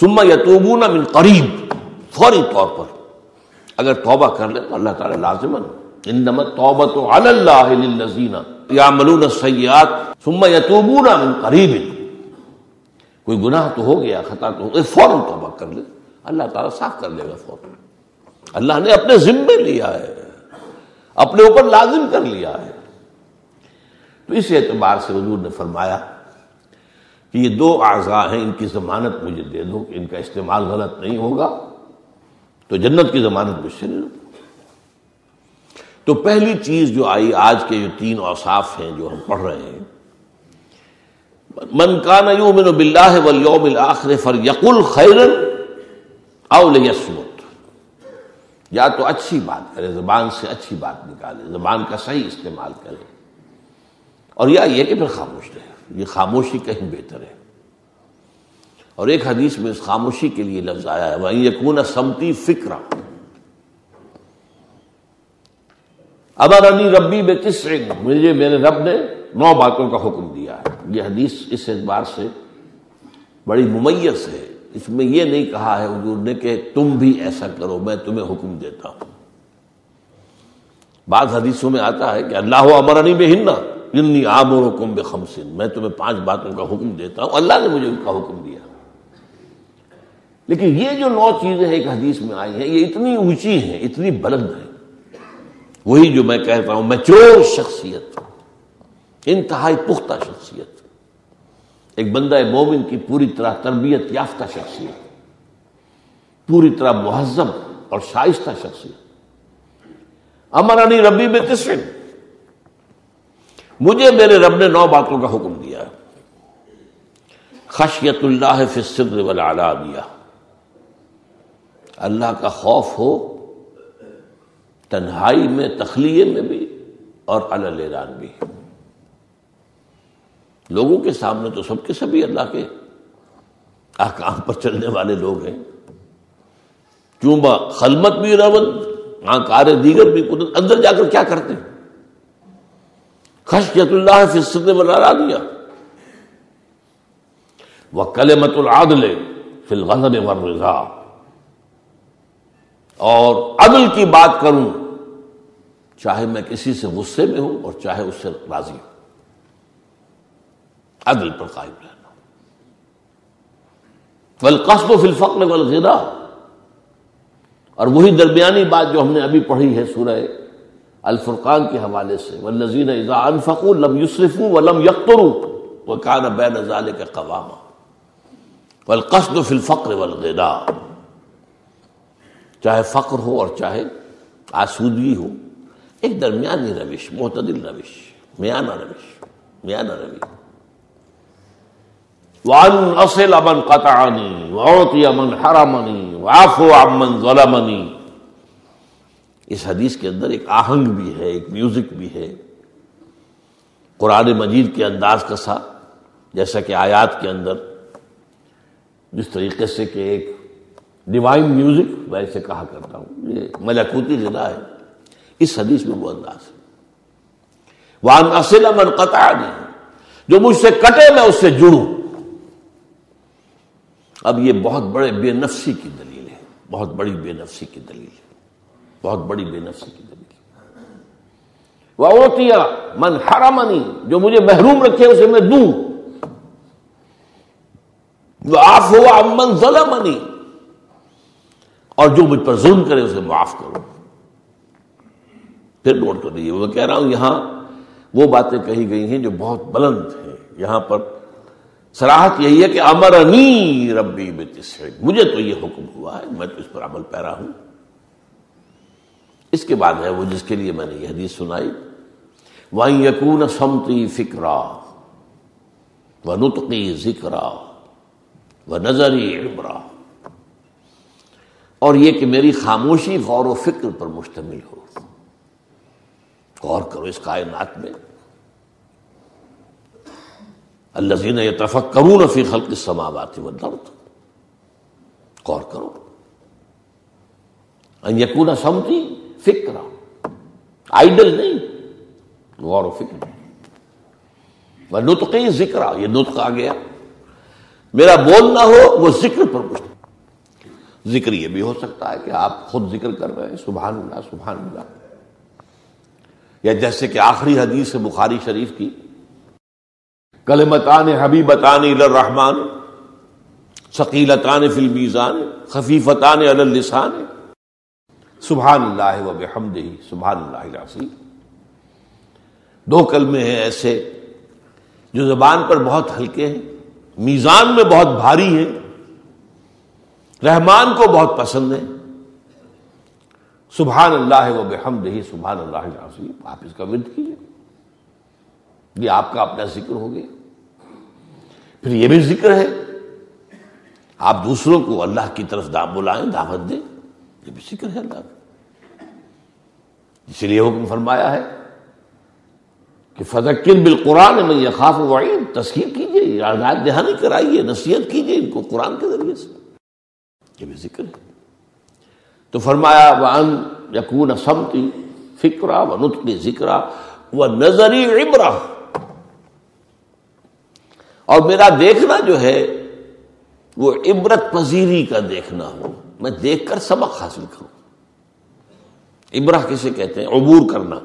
سما یتوبون من قریب، فوری طور پر۔ اگر توبہ کر لے تو اللہ تعالیٰ لازمن انما توبت علی اللہ للذین یعملون السیئات ثم یتوبون من قریب کوئی گناہ تو ہو گیا، خطا تو ہو گیا، فوراً توبہ کر لے۔ اللہ تعالیٰ صاف کر لے گا فوراً۔ اللہ نے اپنے ذمے لیا ہے، اپنے اوپر لازم کر لیا ہے۔ تو اس اعتبار سے حضور نے فرمایا کہ یہ دو اعضاء ہیں، ان کی ضمانت مجھے دے دو کہ ان کا استعمال غلط نہیں ہوگا، تو جنت کی ضمانت مجھ سے لے لو۔ تو پہلی چیز جو آئی آج کے جو تین اوصاف ہیں جو ہم پڑھ رہے ہیں، من کان یؤمن باللہ والیوم الاخر فلیقل خیرا او لیصمت۔ یا تو اچھی بات کرے، زبان سے اچھی بات نکالے، زبان کا صحیح استعمال کرے۔ اور یا یہ کہ پھر خاموش رہے، یہ خاموشی کہیں بہتر ہے۔ اور ایک حدیث میں اس خاموشی کے لیے لفظ آیا ہے وہیں یقون سمتی فکر ابر علی ربی بے کس مجھے میرے رب نے نو باتوں کا حکم دیا ہے۔ یہ حدیث اس اعتبار سے بڑی ممیز ہے۔ اس میں یہ نہیں کہا ہے حضور نے کہ تم بھی ایسا کرو، میں تمہیں حکم دیتا ہوں۔ بعض حدیثوں میں آتا ہے کہ اللہ امرانی بے ہننا انی آمر کم بے خمسن میں تمہیں پانچ باتوں کا حکم دیتا ہوں۔ اللہ نے مجھے ان کا حکم دیا۔ لیکن یہ جو نو چیزیں ایک حدیث میں آئی ہیں، یہ اتنی اونچی ہیں، اتنی بلند ہیں۔ وہی جو میں کہتا ہوں میچور شخصیت انتہائی پختہ شخصیت ایک بندہ مومن کی پوری طرح تربیت یافتہ شخصیت، پوری طرح مہذب اور شائستہ شخصیت۔ امرانی ربی میں تسن مجھے میرے رب نے نو باتوں کا حکم دیا۔ ہے خشیت اللہ فی الصدر والعلانیہ۔ اللہ کا خوف ہو تنہائی میں، تخلیے میں بھی اور اعلان بھی۔ لوگوں کے سامنے تو سب کے سبھی اللہ کے احکام پر چلنے والے لوگ ہیں۔ چونبا خلمت بھی رون آنکار دیگر بھی قدرت، اندر جا کر کیا کرتے خشیت اللہ فی الصدر والعلانیہ وہ کلمت العادل فی الغضب والرضا۔ اور عدل کی بات کروں چاہے میں کسی سے غصے میں ہوں اور چاہے اس سے راضی ہوں۔ عدل پر قائم رہنا۔ والقصد فی الفقر والغنا اور وہی درمیانی بات جو ہم نے ابھی پڑھی ہے سورہ الفرقان کے حوالے سے۔ والذین اذا انفقوا لم يسرفوا ولم يقتروا وكان بين ذلك قواما۔ والقصد فی الفقر والغنا چاہے فقر ہو اور چاہے آسودگی ہو۔ Eh, ایک درمیانی روش، معتدل روش، میانہ روش میانہ روش۔ وان اصل امن قطعانی وعطی امن حرمنی وعفو امن ظلمنی اس حدیث کے اندر ایک آہنگ بھی ہے، ایک میوزک بھی ہے۔ قرآن مجید کے انداز کا ساتھ جیسا کہ آیات کے اندر۔ جس طریقے سے کہ ایک ڈیوائن میوزک میں اسے کہا کرتا ہوں۔ یہ ملکوتی غذا ہے۔ اس حدیث میں وہ انداز ہے۔ وان اصل امن قطع جو مجھ سے کٹے میں اس سے جڑوں۔ اب یہ بہت بڑے بے نفسی کی دلیل ہے۔ بہت بڑی بے نفسی کی دلیل ہے۔ بہت بڑی بے نفسی کی دلیل وہ من حرمنی جو مجھے محروم رکھے اسے میں دوں۔ وہ آف ہوا امن ظلمنی اور جو مجھ پر ظلم کرے اسے معاف کرو پھر نوٹ کر لیجیے میں کہہ رہا ہوں، یہاں وہ باتیں کہی گئی ہیں جو بہت بلند ہیں۔ یہاں پر سراہت یہی ہے کہ امرنی ربی بتس مجھے تو یہ حکم ہوا ہے، میں تو اس پر عمل پیرا ہوں۔ اس کے بعد ہے وہ جس کے لیے میں نے یہ حدیث سنائی۔ وہیں یقون سمتی فکرا و نتقی ذکرا و نظری عبرا۔ اور یہ کہ میری خاموشی غور و فکر پر مشتمل ہو۔ غور کرو اس کائنات میں۔ اللہ زین تفق کروں فی خلق السماوات والارض۔ غور کرو۔ ان یکون سمتی فکر آئیڈل نہیں۔ غور و فکر۔ وہ نطقی ذکر یہ نطق آ گیا۔ میرا بولنا ہو، وہ ذکر پر کچھ ذکر یہ بھی ہو سکتا ہے کہ آپ خود ذکر کر رہے ہیں۔ سبحان اللہ سبحان اللہ۔ یا جیسے کہ آخری حدیث ہے بخاری شریف کی، کلمتان حبیبتان الرحمان ثقیلتان فی المیزان، خفیفتان علی اللسان۔ سبحان اللہ و بحمدہ سبحان اللہ العظیم۔ دو کلمے ہیں ایسے جو زبان پر بہت ہلکے ہیں، میزان میں بہت بھاری ہیں، رحمان کو بہت پسند ہے سبحان اللہ و بحمدہ، سبحان اللہ العظیم آپ اس کا ورد کیجیے یہ آپ کا اپنا ذکر ہو گیا۔ پھر یہ بھی ذکر ہے۔ آپ دوسروں کو اللہ کی طرف دا بلائیں، دعوت دیں۔ یہ بھی ذکر ہے اللہ کا۔ اسی لیے حکم فرمایا ہے کہ فضکر بالقرآن میں یہ خاف وعین تسکیر کیجیے یاد دہانی کرائیے، نصیحت کیجیے ان کو قرآن کے ذریعے سے۔ یہ بھی ذکر ہے۔ تو فرمایا وان یقون سمتی فکرا و نطقی ذکرا و نظری عبرا. اور میرا دیکھنا جو ہے، وہ عبرت پذیری کا دیکھنا ہو۔ میں دیکھ کر سبق حاصل کروں۔ ابرہ کسے کہتے ہیں؟ عبور کرنا۔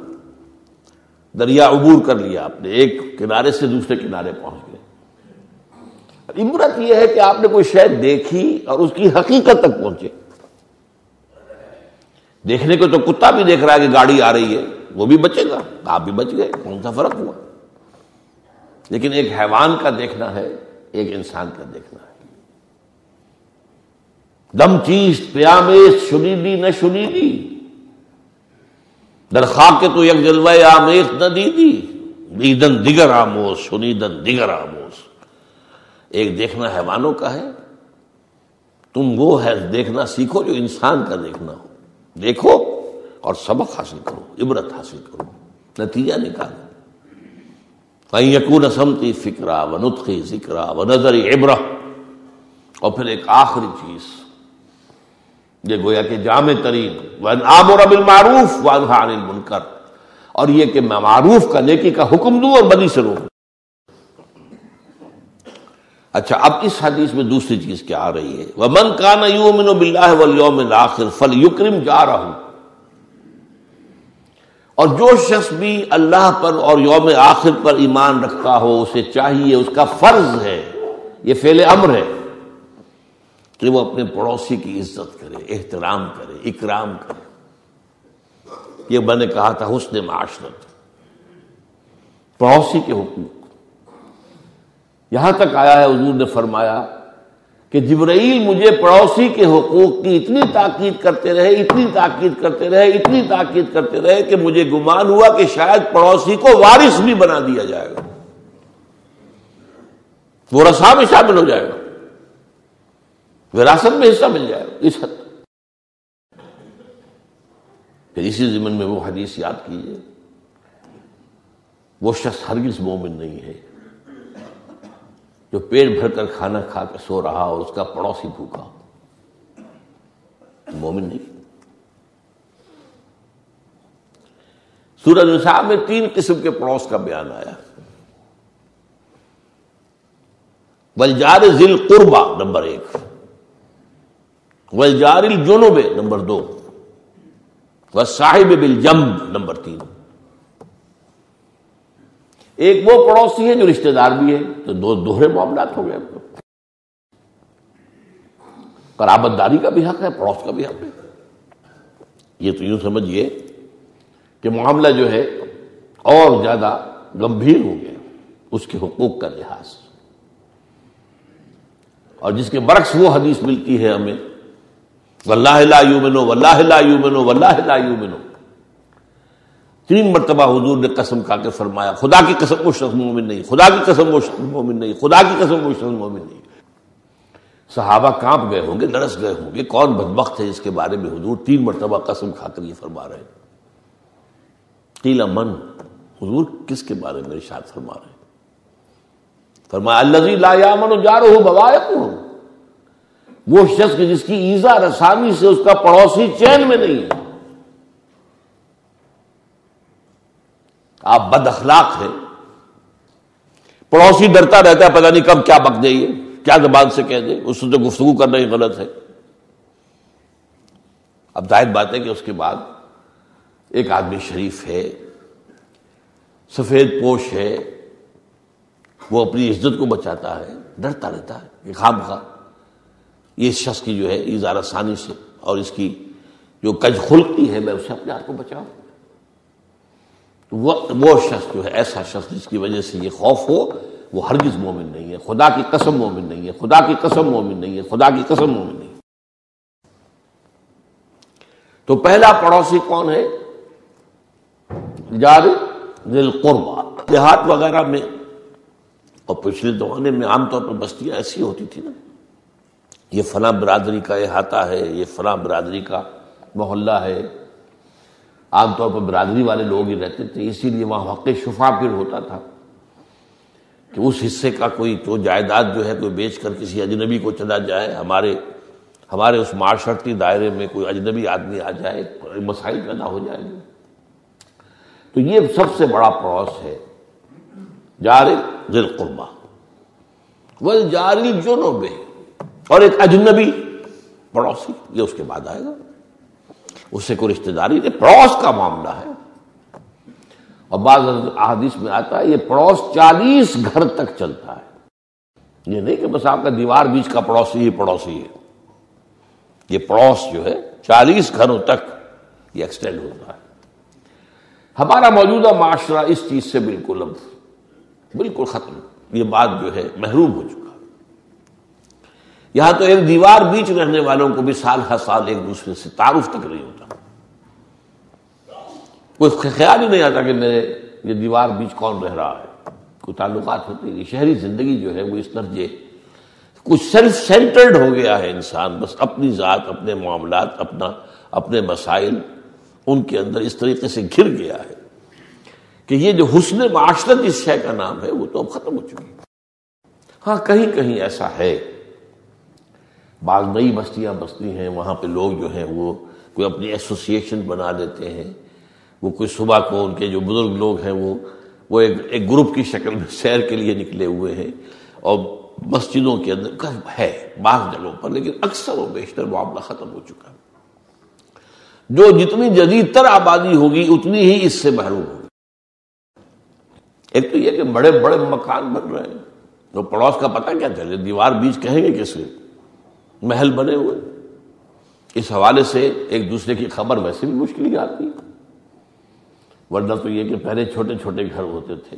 دریا عبور کر لیا آپ نے، ایک کنارے سے دوسرے کنارے پہنچ گئے۔ عبرت یہ ہے کہ آپ نے کوئی شہد دیکھی اور اس کی حقیقت تک پہنچے۔ دیکھنے کو تو کتا بھی دیکھ رہا ہے کہ گاڑی آ رہی ہے، وہ بھی بچے گا۔ آپ بھی بچ گئے، کون سا فرق ہوا؟ لیکن ایک حیوان کا دیکھنا ہے، ایک انسان کا دیکھنا ہے۔ دم چیز پیامیش شنیدی نہ شنیدی۔ درخواہ کے تو یک جلوہ آمیخ نہ دی دی دیدن دیگر آموز سنیدن دیگر آموز۔ ایک دیکھنا حیوانوں کا ہے۔ تم وہ ہے، دیکھنا سیکھو جو انسان کا دیکھنا ہو۔ دیکھو اور سبق حاصل کرو، عبرت حاصل کرو، نتیجہ نکالو۔ یقون سمتی فکرا و نطخی ذکرا و نظری عبرہ۔ اور پھر ایک آخری چیز۔ یہ گویا کہ جامع ترین معروف المنکر۔ اور یہ کہ میں معروف کا نیکی کا حکم دوں اور بدی سے روکوں۔ اچھا اب اس حدیث میں دوسری چیز کیا آ رہی ہے؟ وہ من کا نہ بلّہ آخر فل یوکرم جا رہا ہوں اور جو شخص بھی اللہ پر اور یوم آخر پر ایمان رکھتا ہو، اسے چاہیے، اس کا فرض ہے، یہ فیل امر ہے۔ کہ وہ اپنے پڑوسی کی عزت کرے، احترام کرے، اکرام کرے۔ یہ میں نے کہا تھا، حسن معاشرت۔ پڑوسی کے حقوق۔ یہاں تک آیا ہے، حضور نے فرمایا کہ جبرائیل مجھے پڑوسی کے حقوق کی اتنی تاکید کرتے رہے، اتنی تاکید کرتے رہے، اتنی تاکید کرتے رہے کہ مجھے گمان ہوا کہ شاید پڑوسی کو وارث بھی بنا دیا جائے گا۔ وہ رسا میں شامل ہو جائے گا۔ وراثت میں حصہ مل جائے گا۔ اس حد پھر اسی زمن میں وہ حدیث یاد کیجیے وہ شخص ہرگز مومن نہیں ہے۔ جو پیٹ بھر کر کھانا کھا کے سو رہا اور اس کا پڑوسی بھوکا۔ مومن نہیں۔ سورج نصاب میں تین قسم کے پڑوس کا بیان آیا۔ بلجار ذیل قربا نمبر ایک۔ وجار الجنوب نمبر دو۔ و صاحب بل نمبر تین۔ ایک وہ پڑوسی ہے جو رشتہ دار بھی ہے، تو دو دوہرے معاملات ہو گئے۔ قرابت داری کا بھی حق ہے، پڑوس کا بھی حق ہے۔ یہ تو یوں سمجھیے کہ معاملہ جو ہے اور زیادہ گمبھیر ہو گیا، اس کے حقوق کا لحاظ۔ اور جس کے برعکس وہ حدیث ملتی ہے ہمیں واللہ لا یومنو واللہ لا یومنو واللہ لا یومنو تین مرتبہ حضور نے قسم کھا کے فرمایا، خدا کی قسم وہ شخص مومن نہیں، خدا کی قسم وہ شخص مومن نہیں، خدا کی قسم وہ شخص مومن نہیں۔ صحابہ کانپ گئے ہوں گے لڑس گئے ہوں گے، کون بدبخت ہے اس کے بارے میں حضور تین مرتبہ قسم کھا کر یہ فرما رہے ہیں۔ تیلا من، حضور کس کے بارے میں ارشاد فرما رہے ہیں؟ فرمایا اللہ لا یامن جا رہا ہوں وہ شخص جس کی ایزا رسانی سے اس کا پڑوسی چین میں نہیں ہے۔ آپ بد اخلاق ہیں۔ پڑوسی ڈرتا رہتا ہے، پتہ نہیں کب کیا بک جائیے کیا زبان سے کہہ دے۔ اس سے تو گفتگو کرنا ہی غلط ہے۔ اب ظاہر بات ہے کہ اس کے بعد ایک آدمی شریف ہے، سفید پوش ہے، وہ اپنی عزت کو بچاتا ہے، ڈرتا رہتا ہے کہ خام خواہ۔ یہ شخص کی جو ہے، اظہار ثانی سے اور اس کی جو کج خلقی ہے، میں اسے اپنے آپ کو بچاؤں۔ وہ شخص جو ہے، ایسا شخص جس کی وجہ سے یہ خوف ہو، وہ ہرگز مومن نہیں ہے۔ خدا کی قسم مومن نہیں ہے۔ خدا کی قسم مومن نہیں ہے۔ خدا کی قسم مومن نہیں ہے۔ تو پہلا پڑوسی کون ہے؟ جار قربا دیہات وغیرہ میں، اور پچھلے زمانے میں عام طور پر بستیاں ایسی ہوتی تھی نا۔ یہ فلاں برادری کا احاطہ ہے، یہ فلاں برادری کا محلہ ہے۔ عام طور پر برادری والے لوگ ہی رہتے تھے، اسی لیے وہاں حق شفا پھر ہوتا تھا کہ اس حصے کا کوئی تو جائیداد جو ہے کوئی بیچ کر کسی اجنبی کو چلا جائے، ہمارے ہمارے اس معاشرتی دائرے میں کوئی اجنبی آدمی آ جائے مسائل پیدا ہو جائے۔ گے تو یہ سب سے بڑا پڑوس ہے۔ جار ذل قربا وہ جاری جو اور ایک اجنبی پڑوسی، یہ اس کے بعد آئے گا۔ اس سے کوئی رشتے داری نہیں، پڑوس کا معاملہ ہے۔ اور بعض احادیث میں آتا ہے، یہ پڑوس چالیس گھر تک چلتا ہے۔ یہ نہیں کہ بس آپ کا دیوار بیچ کا پڑوسی ہی پڑوسی ہے۔ یہ پڑوس جو ہے، چالیس گھروں تک یہ ایکسٹینڈ ہوتا ہے۔ ہمارا موجودہ معاشرہ اس چیز سے بالکل اب بالکل ختم۔ یہ بات جو ہے، محروم ہو چکا۔ یہاں تو ایک دیوار بیچ رہنے والوں کو بھی سال ہر سال ایک دوسرے سے تعارف تک نہیں ہوتا۔ کوئی خیال ہی نہیں آتا کہ میرے یہ دیوار بیچ کون رہ رہا ہے۔ کوئی تعلقات ہوتے ہیں۔ شہری زندگی جو ہے وہ اس درجے کچھ سیلف سینٹرڈ ہو گیا ہے انسان۔ بس اپنی ذات، اپنے معاملات، اپنا، اپنے مسائل ان کے اندر اس طریقے سے گر گیا ہے کہ یہ جو حسن معاشرت اس شے کا نام ہے وہ تو اب ختم ہو چکی۔ ہاں کہیں کہیں ایسا ہے۔ بعض نئی بستیاں بستی ہیں، وہاں پہ لوگ جو ہیں وہ کوئی اپنی ایسوسیشن بنا لیتے ہیں۔ وہ کوئی صبح کو ان کے جو بزرگ لوگ ہیں وہ وہ ایک ایک گروپ کی شکل میں سیر کے لیے نکلے ہوئے ہیں۔ اور مسجدوں کے اندر ہے بعض جگہوں پر، لیکن اکثر و بیشتر معاملہ ختم ہو چکا۔ جو جتنی جدید تر آبادی ہوگی، اتنی ہی اس سے محروم ہوگی۔ ایک تو یہ کہ بڑے بڑے مکان بن رہے ہیں۔ تو پڑوس کا پتہ کیا چلے؟ دیوار بیچ کہیں گے کس محل بنے ہوئے۔ اس حوالے سے ایک دوسرے کی خبر ویسے بھی مشکل ہی آتی۔ ورنہ تو یہ کہ پہلے چھوٹے چھوٹے گھر ہوتے تھے۔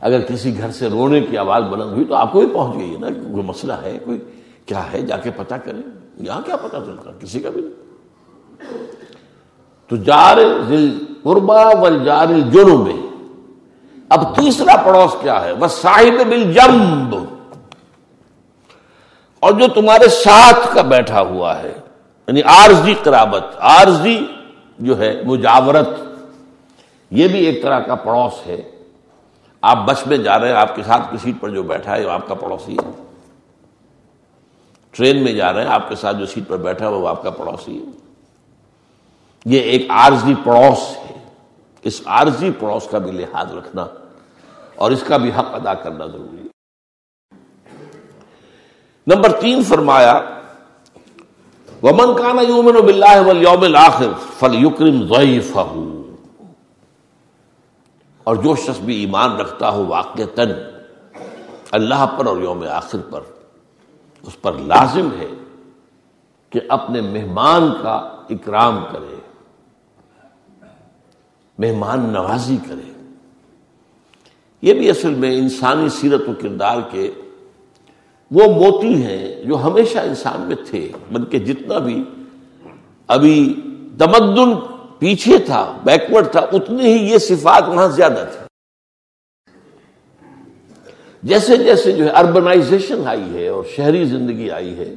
اگر کسی گھر سے رونے کی آواز بلند ہوئی تو آپ کو بھی پہنچ گئی ہے نا کوئی مسئلہ ہے، کوئی کیا ہے، جا کے پتا کریں۔ یہاں کیا پتا چلتا کسی کا بھی نہیں۔ تو جار قربا و جار جرم اب تیسرا پڑوس کیا ہے؟ وہ صاحب بل جمب اور جو تمہارے ساتھ کا بیٹھا ہوا ہے یعنی آرزی قرابت آرزی جو ہے، مجاورت، یہ بھی ایک طرح کا پڑوس ہے۔ آپ بس میں جا رہے ہیں، آپ کے ساتھ کی سیٹ پر جو بیٹھا ہے، وہ آپ کا پڑوسی ہے۔ ٹرین میں جا رہے ہیں، آپ کے ساتھ جو سیٹ پر بیٹھا ہے، وہ آپ کا پڑوسی ہے۔ یہ ایک عارضی پڑوس ہے۔ اس عارضی پڑوس کا بھی لحاظ رکھنا اور اس کا بھی حق ادا کرنا ضروری ہے۔ نمبر تین فرمایا، ومن کانا یومن بلّہ یوم الآخر فل یوکرم ضعیف اور جو شخص بھی ایمان رکھتا ہو واقع تن اللہ پر اور یوم آخر پر، اس پر لازم ہے کہ اپنے مہمان کا اکرام کرے، مہمان نوازی کرے۔ یہ بھی اصل میں انسانی سیرت و کردار کے وہ موتی ہیں جو ہمیشہ انسان میں تھے، بلکہ جتنا بھی ابھی تمدن پیچھے تھا، بیکورڈ تھا اتنی ہی یہ صفات وہاں زیادہ تھی جیسے جیسے جو ہے اربنائزیشن آئی ہے اور شہری زندگی آئی ہے،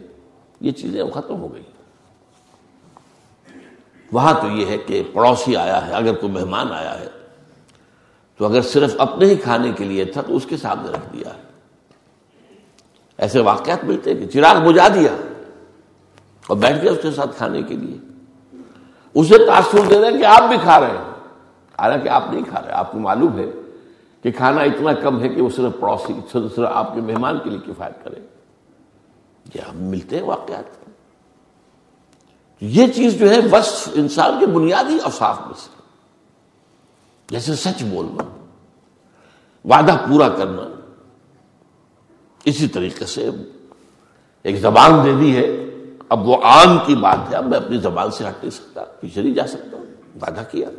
یہ چیزیں ختم ہو گئی۔ وہاں تو یہ ہے کہ پڑوسی آیا ہے، اگر کوئی مہمان آیا ہے، تو اگر صرف اپنے ہی کھانے کے لیے تھا، تو اس کے سامنے رکھ دیا ہے۔ ایسے واقعات ملتے ہیں کہ چراغ بجا دیا اور بیٹھ گیا اس کے ساتھ کھانے کے لیے۔ اسے تاثر دے رہے ہیں کہ آپ بھی کھا رہے ہیں۔ حالانکہ آپ نہیں کھا رہے، آپ کو معلوم ہے کہ کھانا اتنا کم ہے کہ وہ صرف پڑوسی، صرف آپ کے مہمان کے لیے کفایت کرے۔ یہ ہم ملتے ہیں واقعات۔ یہ چیز جو ہے بس انسان کے بنیادی افاف میں سے۔ جیسے سچ بولنا، وعدہ پورا کرنا۔ اسی طریقے سے ایک زبان دے دی ہے۔ اب وہ عام کی بات ہے، اب میں اپنی زبان سے ہٹ نہیں سکتا، پیچھے نہیں جا سکتا۔ وعدہ کیا۔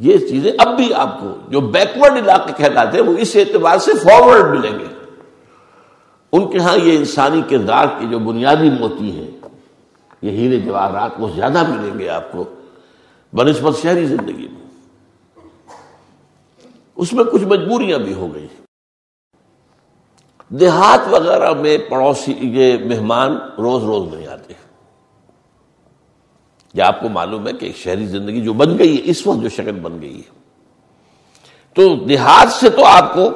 یہ چیزیں اب بھی آپ کو جو بیکورڈ علاقے کہلاتے ہیں، وہ اس اعتبار سے فارورڈ ملیں گے۔ ان کے ہاں یہ انسانی کردار کی جو بنیادی موتی ہیں، یہ ہیرے جواہرات وہ زیادہ ملیں گے آپ کو۔ بنسبت شہری زندگی میں۔ اس میں کچھ مجبوریاں بھی ہو گئی۔ دیہات وغیرہ میں پڑوسی یہ مہمان روز روز نہیں آتے۔ یا آپ کو معلوم ہے کہ ایک شہری زندگی جو بن گئی ہے، اس وقت جو شکل بن گئی ہے۔ تو دیہات سے تو آپ کو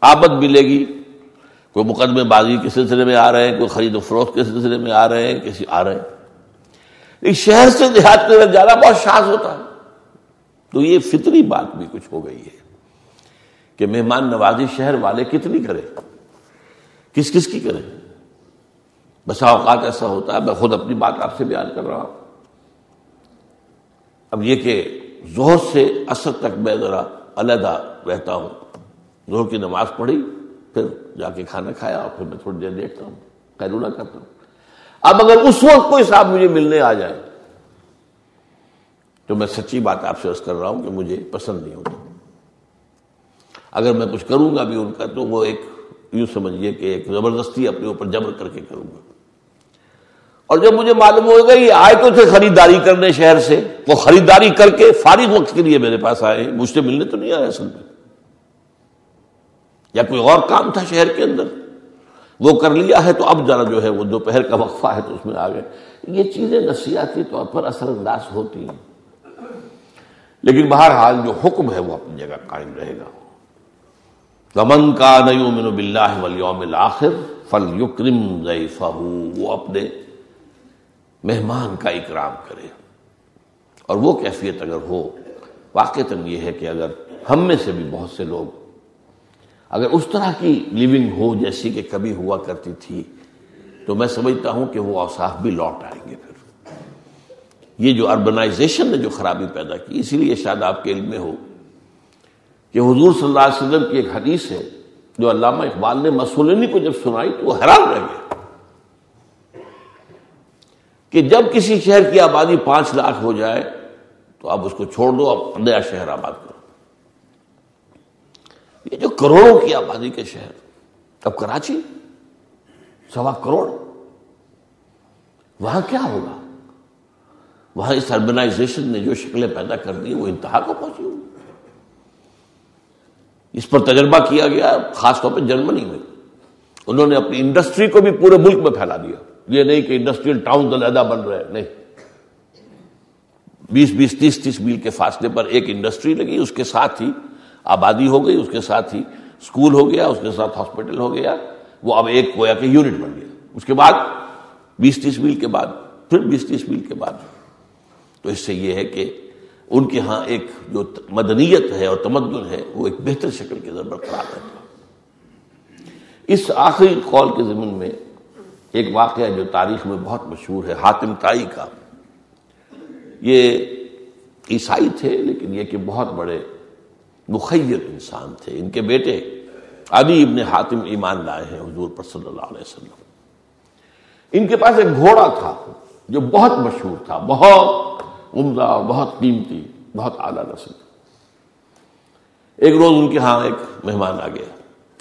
آمد ملے گی۔ کوئی مقدمے بازی کے سلسلے میں آ رہے ہیں، کوئی خرید و فروخت کے سلسلے میں آ رہے ہیں، کسی آ رہے ہیں۔ لیکن شہر سے دیہات کے اندر جانا بہت شاذ ہوتا ہے۔ تو یہ فطری بات بھی کچھ ہو گئی ہے کہ مہمان نوازی شہر والے کتنی کرے۔ کس کس کی کرے بسا اوقات ایسا ہوتا ہے، میں خود اپنی بات آپ سے بیان کر رہا ہوں۔ اب یہ کہ زہر سے اثر تک میں ذرا علیحدہ رہتا ہوں۔ زہر کی نماز پڑھی، پھر جا کے کھانا کھایا اور پھر میں تھوڑی دیر دیکھتا ہوں قیرولہ کرتا ہوں۔ اب اگر اس وقت کوئی صاحب مجھے ملنے آ جائے، تو میں سچی بات آپ سے عرض کر رہا ہوں کہ مجھے پسند نہیں ہوتا۔ اگر میں کچھ کروں گا بھی ان کا، تو وہ ایک یوں سمجھیے کہ ایک زبردستی اپنے اوپر جبر کر کے کروں گا۔ اور جب مجھے معلوم ہوگا یہ آئے تو تھے خریداری کرنے شہر سے۔ وہ خریداری کر کے فارغ وقت کے لیے میرے پاس آئے۔ مجھ سے ملنے تو نہیں آئے اصل میں۔ یا کوئی اور کام تھا شہر کے اندر۔ وہ کر لیا ہے تو اب ذرا جو ہے وہ دوپہر کا وقفہ ہے تو اس میں آ گئے۔ یہ چیزیں نفسیاتی طور پر اثر انداز ہوتی ہیں۔ لیکن بہرحال جو حکم ہے وہ اپنی جگہ قائم رہے گا۔ رمن کا نیو بلّہ ولیوم الآخر فل یکرم وہ اپنے مہمان کا اکرام کرے۔ اور وہ کیفیت اگر ہو واقع یہ ہے کہ اگر ہم میں سے بھی بہت سے لوگ اگر اس طرح کی لیونگ ہو جیسی کہ کبھی ہوا کرتی تھی، تو میں سمجھتا ہوں کہ وہ اوساف بھی لوٹ آئیں گے پھر۔ یہ جو اربنائزیشن نے جو خرابی پیدا کی، اسی لیے شاید آپ کے علم میں ہو کہ حضور صلی اللہ علیہ وسلم کی ایک حدیث ہے جو علامہ اقبال نے مسولینی کو جب سنائی تو وہ حیران رہ گئے کہ جب کسی شہر کی آبادی پانچ لاکھ ہو جائے تو اب اس کو چھوڑ دو اب نیا شہر آباد کرو۔ یہ جو کروڑوں کی آبادی کے شہر، اب کراچی، سوا کروڑ۔ وہاں کیا ہوگا؟ وہاں اس اربنائزیشن نے جو شکلیں پیدا کر دی، وہ انتہا کو پہنچی۔ ہوئی اس پر تجربہ کیا گیا، خاص طور پہ جرمنی میں۔ انہوں نے اپنی انڈسٹری کو بھی پورے ملک میں پھیلا دیا۔ یہ نہیں کہ انڈسٹریل ٹاؤن علیحدہ بن رہے، نہیں۔ بیس بیس، تیس تیس میل کے فاصلے پر ایک انڈسٹری لگی، اس کے ساتھ ہی آبادی ہو گئی، اس کے ساتھ ہی اسکول ہو گیا، اس کے ساتھ ہاسپٹل ہو گیا۔ وہ اب ایک کویا کے یونٹ بن گیا۔ اس کے بعد بیس، تیس میل کے بعد، پھر بیس، تیس میل کے بعد۔ تو اس سے یہ ہے کہ ان کے ہاں ایک جو مدنیت ہے اور تمدن ہے، وہ ایک بہتر شکل کے اندر برقرار ہے۔ اس آخری قول کے زمین میں ایک واقعہ جو تاریخ میں بہت مشہور ہے، حاتم تائی کا۔ یہ عیسائی تھے، لیکن یہ کہ بہت بڑے مخیر انسان تھے۔ ان کے بیٹے علی ابن حاتم ایمان لائے ہیں، حضور پر صلی اللہ علیہ وسلم۔ ان کے پاس ایک گھوڑا تھا جو بہت مشہور تھا، بہت عمدہ اور بہت قیمتی، بہت اعلیٰ نسل ایک روز ان کے ہاں ایک مہمان آ گیا۔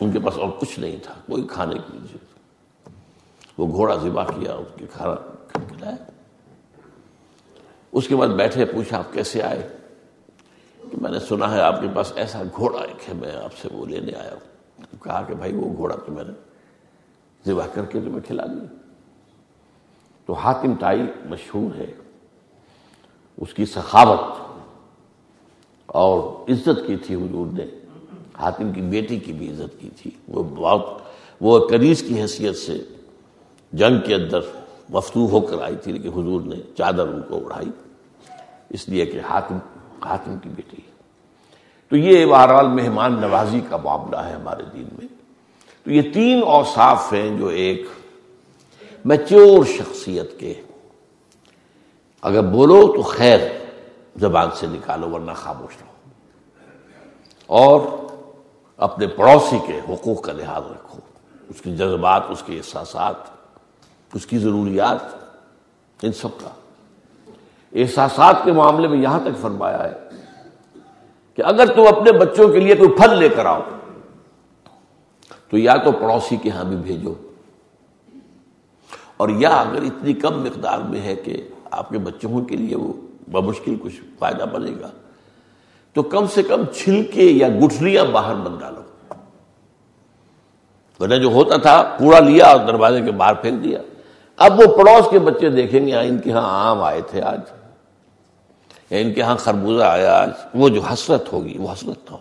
ان کے پاس اور کچھ نہیں تھا، کوئی کھانے کی چیز۔ وہ گھوڑا ذبح کیا، اس کے کھانا کھلایا اس کے بعد بیٹھے، پوچھا، آپ کیسے آئے؟ کہ میں نے سنا ہے، آپ کے پاس ایسا گھوڑا ایک ہے، میں آپ سے وہ لینے آیا ہوں۔ کہا کہ بھائی، وہ گھوڑا تو میں نے ذبح کر کے تمہیں کھلا دیا۔ تو حاتم تائی مشہور ہے۔ اس کی سخاوت اور عزت کی تھی حضور نے۔ حاتم کی بیٹی کی بھی عزت کی تھی۔ وہ بہت، وہ کریز کی حیثیت سے جنگ کے اندر مفتو ہو کر آئی تھی، لیکن حضور نے چادر ان کو اڑائی۔ اس لیے کہ حاتم حاتم کی بیٹی۔ تو یہ بہرحال مہمان نوازی کا معاملہ ہے ہمارے دین میں۔ تو یہ تین اوصاف ہیں جو ایک میچور شخصیت کے اگر بولو تو خیر زبان سے نکالو ورنہ خاموش رہو۔ اور اپنے پڑوسی کے حقوق کا لحاظ رکھو۔ اس کے جذبات، اس کے احساسات، اس کی ضروریات، ان سب کا۔ احساسات کے معاملے میں یہاں تک فرمایا ہے کہ اگر تم اپنے بچوں کے لیے کوئی پھل لے کر آؤ، تو یا تو پڑوسی کے ہاں بھی بھیجو۔ اور یا اگر اتنی کم مقدار میں ہے کہ آپ کے بچوں کے لیے وہ بمشکل کچھ فائدہ بنے گا۔ تو کم سے کم چھلکے یا گٹھلیاں باہر بن ڈالو۔ ورنہ جو ہوتا تھا، کوڑا لیا اور دروازے کے باہر پھینک دیا۔ اب وہ پڑوس کے بچے دیکھیں گے ان کے ہاں آم آئے تھے آج۔ یا ان کے ہاں خربوزہ آیا آج۔ وہ جو حسرت ہوگی، وہ حسرت نہ ہو۔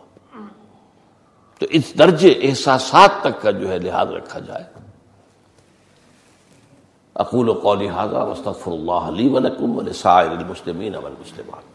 تو اس درجے احساسات تک کا جو ہے لحاظ رکھا جائے۔ اقول و قولی حاضہ وسطر اللہ علی ولکم ولسائر المسلمین والمسلمات.